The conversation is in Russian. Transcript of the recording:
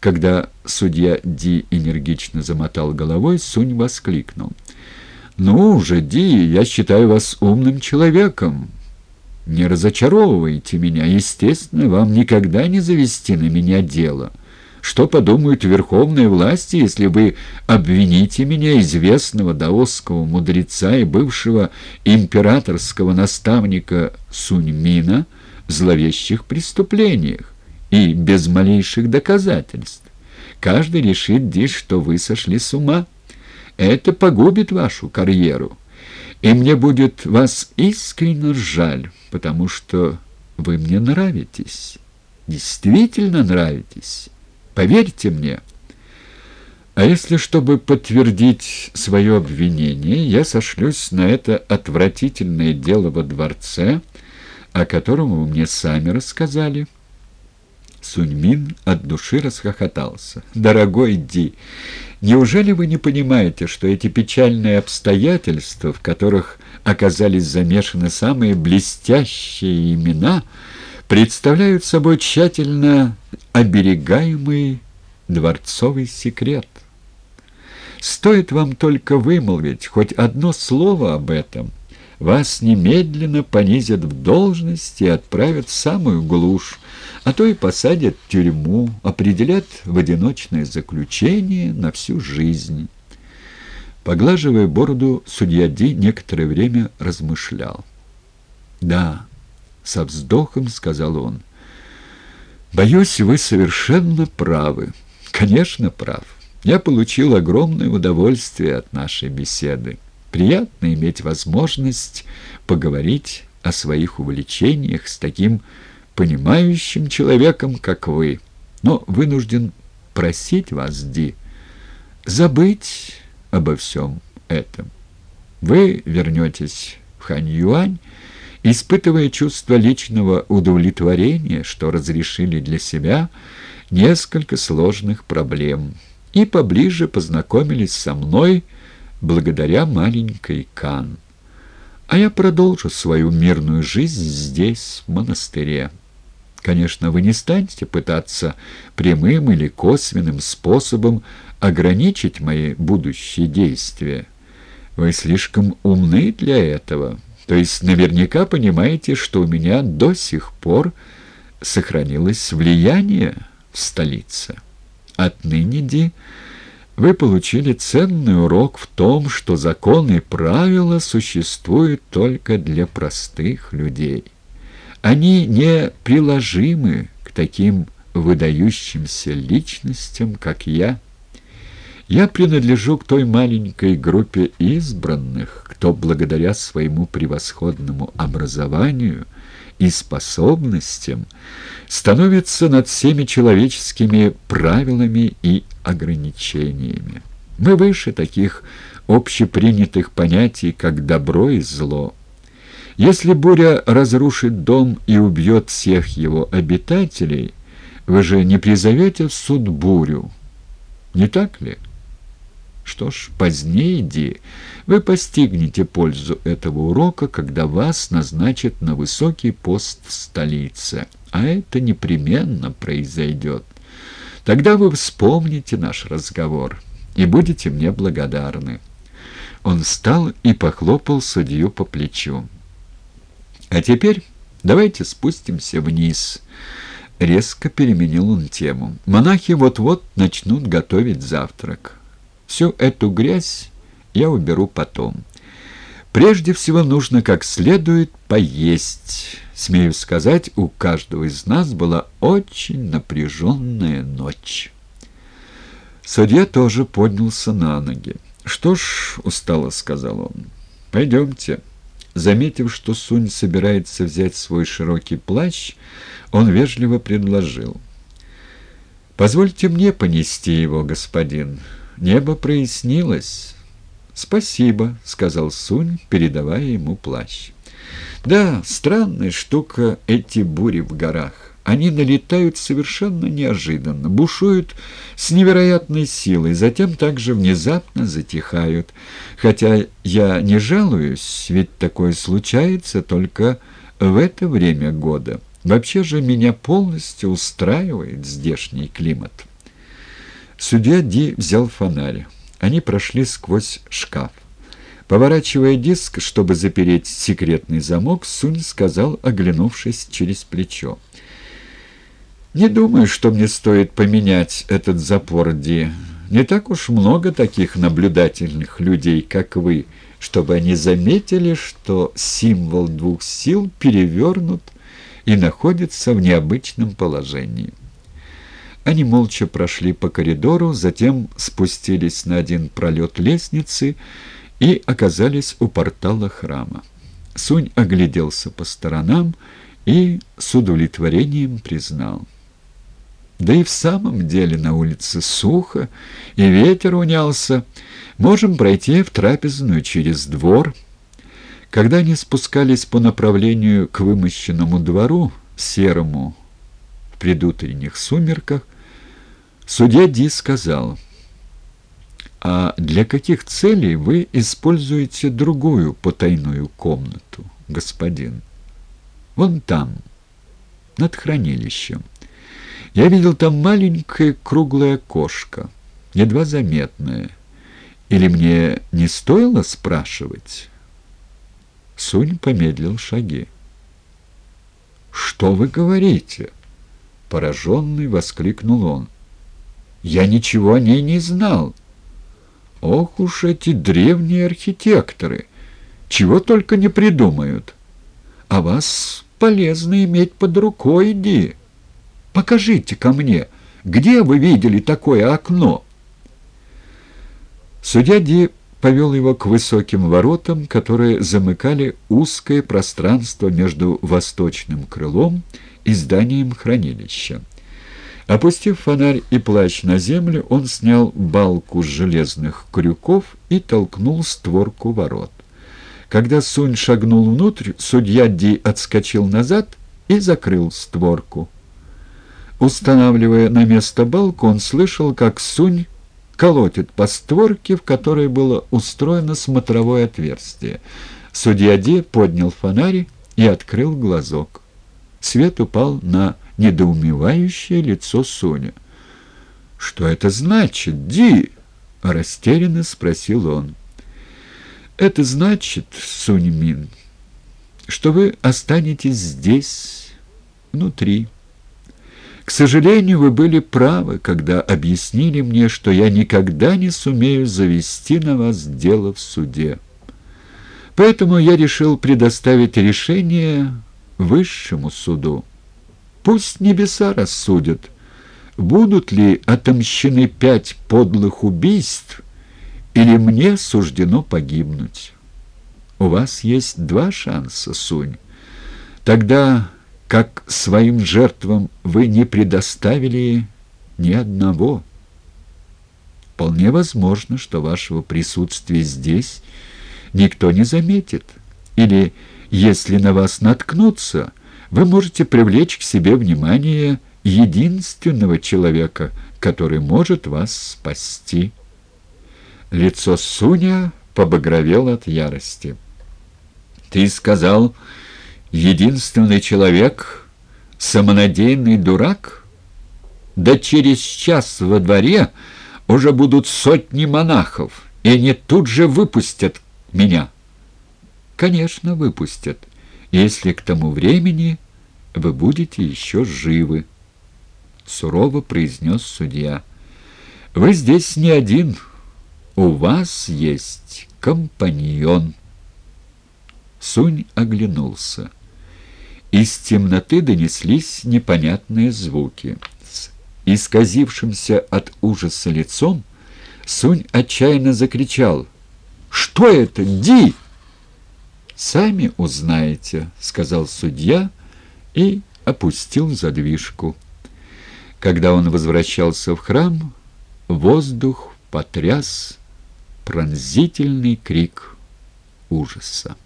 Когда судья Ди энергично замотал головой, Сунь воскликнул. «Ну уже, Ди, я считаю вас умным человеком. Не разочаровывайте меня. Естественно, вам никогда не завести на меня дело». Что подумают верховные власти, если вы обвините меня, известного даосского мудреца и бывшего императорского наставника Суньмина, в зловещих преступлениях и без малейших доказательств? Каждый решит здесь, что вы сошли с ума. Это погубит вашу карьеру. И мне будет вас искренне жаль, потому что вы мне нравитесь, действительно нравитесь». Поверьте мне. А если, чтобы подтвердить свое обвинение, я сошлюсь на это отвратительное дело во дворце, о котором вы мне сами рассказали?» Суньмин от души расхохотался. «Дорогой Ди, неужели вы не понимаете, что эти печальные обстоятельства, в которых оказались замешаны самые блестящие имена, представляют собой тщательно оберегаемый дворцовый секрет. Стоит вам только вымолвить хоть одно слово об этом, вас немедленно понизят в должности и отправят в самую глушь, а то и посадят в тюрьму, определят в одиночное заключение на всю жизнь. Поглаживая бороду, судья Ди некоторое время размышлял. «Да», — со вздохом сказал он, — Боюсь, вы совершенно правы. Конечно, прав. Я получил огромное удовольствие от нашей беседы. Приятно иметь возможность поговорить о своих увлечениях с таким понимающим человеком, как вы. Но вынужден просить вас, Ди, забыть обо всем этом. Вы вернетесь в Хань-Юань, испытывая чувство личного удовлетворения, что разрешили для себя несколько сложных проблем, и поближе познакомились со мной благодаря маленькой Кан. А я продолжу свою мирную жизнь здесь, в монастыре. Конечно, вы не станете пытаться прямым или косвенным способом ограничить мои будущие действия. Вы слишком умны для этого». То есть наверняка понимаете, что у меня до сих пор сохранилось влияние в столице. Отныне, Ди, вы получили ценный урок в том, что законы и правила существуют только для простых людей. Они не приложимы к таким выдающимся личностям, как я. Я принадлежу к той маленькой группе избранных, кто благодаря своему превосходному образованию и способностям становится над всеми человеческими правилами и ограничениями. Мы выше таких общепринятых понятий, как добро и зло. Если буря разрушит дом и убьет всех его обитателей, вы же не призовете в суд бурю, не так ли?» Что ж, позднее, Ди, вы постигнете пользу этого урока, когда вас назначат на высокий пост в столице. А это непременно произойдет. Тогда вы вспомните наш разговор и будете мне благодарны». Он встал и похлопал судью по плечу. «А теперь давайте спустимся вниз». Резко переменил он тему. «Монахи вот-вот начнут готовить завтрак». Всю эту грязь я уберу потом. Прежде всего нужно как следует поесть. Смею сказать, у каждого из нас была очень напряженная ночь. Судья тоже поднялся на ноги. «Что ж», — устало сказал он, — «пойдемте». Заметив, что Сунь собирается взять свой широкий плащ, он вежливо предложил. «Позвольте мне понести его, господин». Небо прояснилось. «Спасибо», — сказал Сунь, передавая ему плащ. «Да, странная штука эти бури в горах. Они налетают совершенно неожиданно, бушуют с невероятной силой, затем также внезапно затихают. Хотя я не жалуюсь, ведь такое случается только в это время года. Вообще же меня полностью устраивает здешний климат». Судья Ди взял фонарь. Они прошли сквозь шкаф. Поворачивая диск, чтобы запереть секретный замок, Сунь сказал, оглянувшись через плечо. «Не думаю, что мне стоит поменять этот запор, Ди. Не так уж много таких наблюдательных людей, как вы, чтобы они заметили, что символ двух сил перевернут и находится в необычном положении». Они молча прошли по коридору, затем спустились на один пролет лестницы и оказались у портала храма. Сунь огляделся по сторонам и с удовлетворением признал. Да и в самом деле на улице сухо, и ветер унялся. Можем пройти в трапезную через двор. Когда они спускались по направлению к вымощенному двору, серому, в предутренних сумерках, Судья Ди сказал, «А для каких целей вы используете другую потайную комнату, господин? Вон там, над хранилищем. Я видел там маленькое круглое окошко, едва заметное. Или мне не стоило спрашивать?» Сунь помедлил шаги. «Что вы говорите?» Пораженный воскликнул он. Я ничего о ней не знал. Ох уж эти древние архитекторы! Чего только не придумают. А вас полезно иметь под рукой, Ди. Покажите ко мне, где вы видели такое окно?» Судья Ди повел его к высоким воротам, которые замыкали узкое пространство между восточным крылом и зданием хранилища. Опустив фонарь и плащ на землю, он снял балку с железных крюков и толкнул створку ворот. Когда Сунь шагнул внутрь, судья Ди отскочил назад и закрыл створку. Устанавливая на место балку, он слышал, как Сунь колотит по створке, в которой было устроено смотровое отверстие. Судья Ди поднял фонарь и открыл глазок. Свет упал на недоумевающее лицо Соня. «Что это значит, Ди?» — растерянно спросил он. «Это значит, Сунь Мин, что вы останетесь здесь, внутри. К сожалению, вы были правы, когда объяснили мне, что я никогда не сумею завести на вас дело в суде. Поэтому я решил предоставить решение высшему суду. Пусть небеса рассудят, будут ли отомщены пять подлых убийств, или мне суждено погибнуть. У вас есть два шанса, Сунь. Тогда как своим жертвам вы не предоставили ни одного. Вполне возможно, что вашего присутствия здесь никто не заметит. Или, если на вас наткнутся, вы можете привлечь к себе внимание единственного человека, который может вас спасти. Лицо Суня побагровело от ярости. «Ты сказал, единственный человек — самонадеянный дурак? Да через час во дворе уже будут сотни монахов, и они тут же выпустят меня». «Конечно, выпустят» если к тому времени вы будете еще живы», — сурово произнес судья. «Вы здесь не один, у вас есть компаньон». Сунь оглянулся. Из темноты донеслись непонятные звуки. С исказившимся от ужаса лицом Сунь отчаянно закричал. «Что это, Ди?» «Сами узнаете», — сказал судья и опустил задвижку. Когда он возвращался в храм, воздух потряс пронзительный крик ужаса.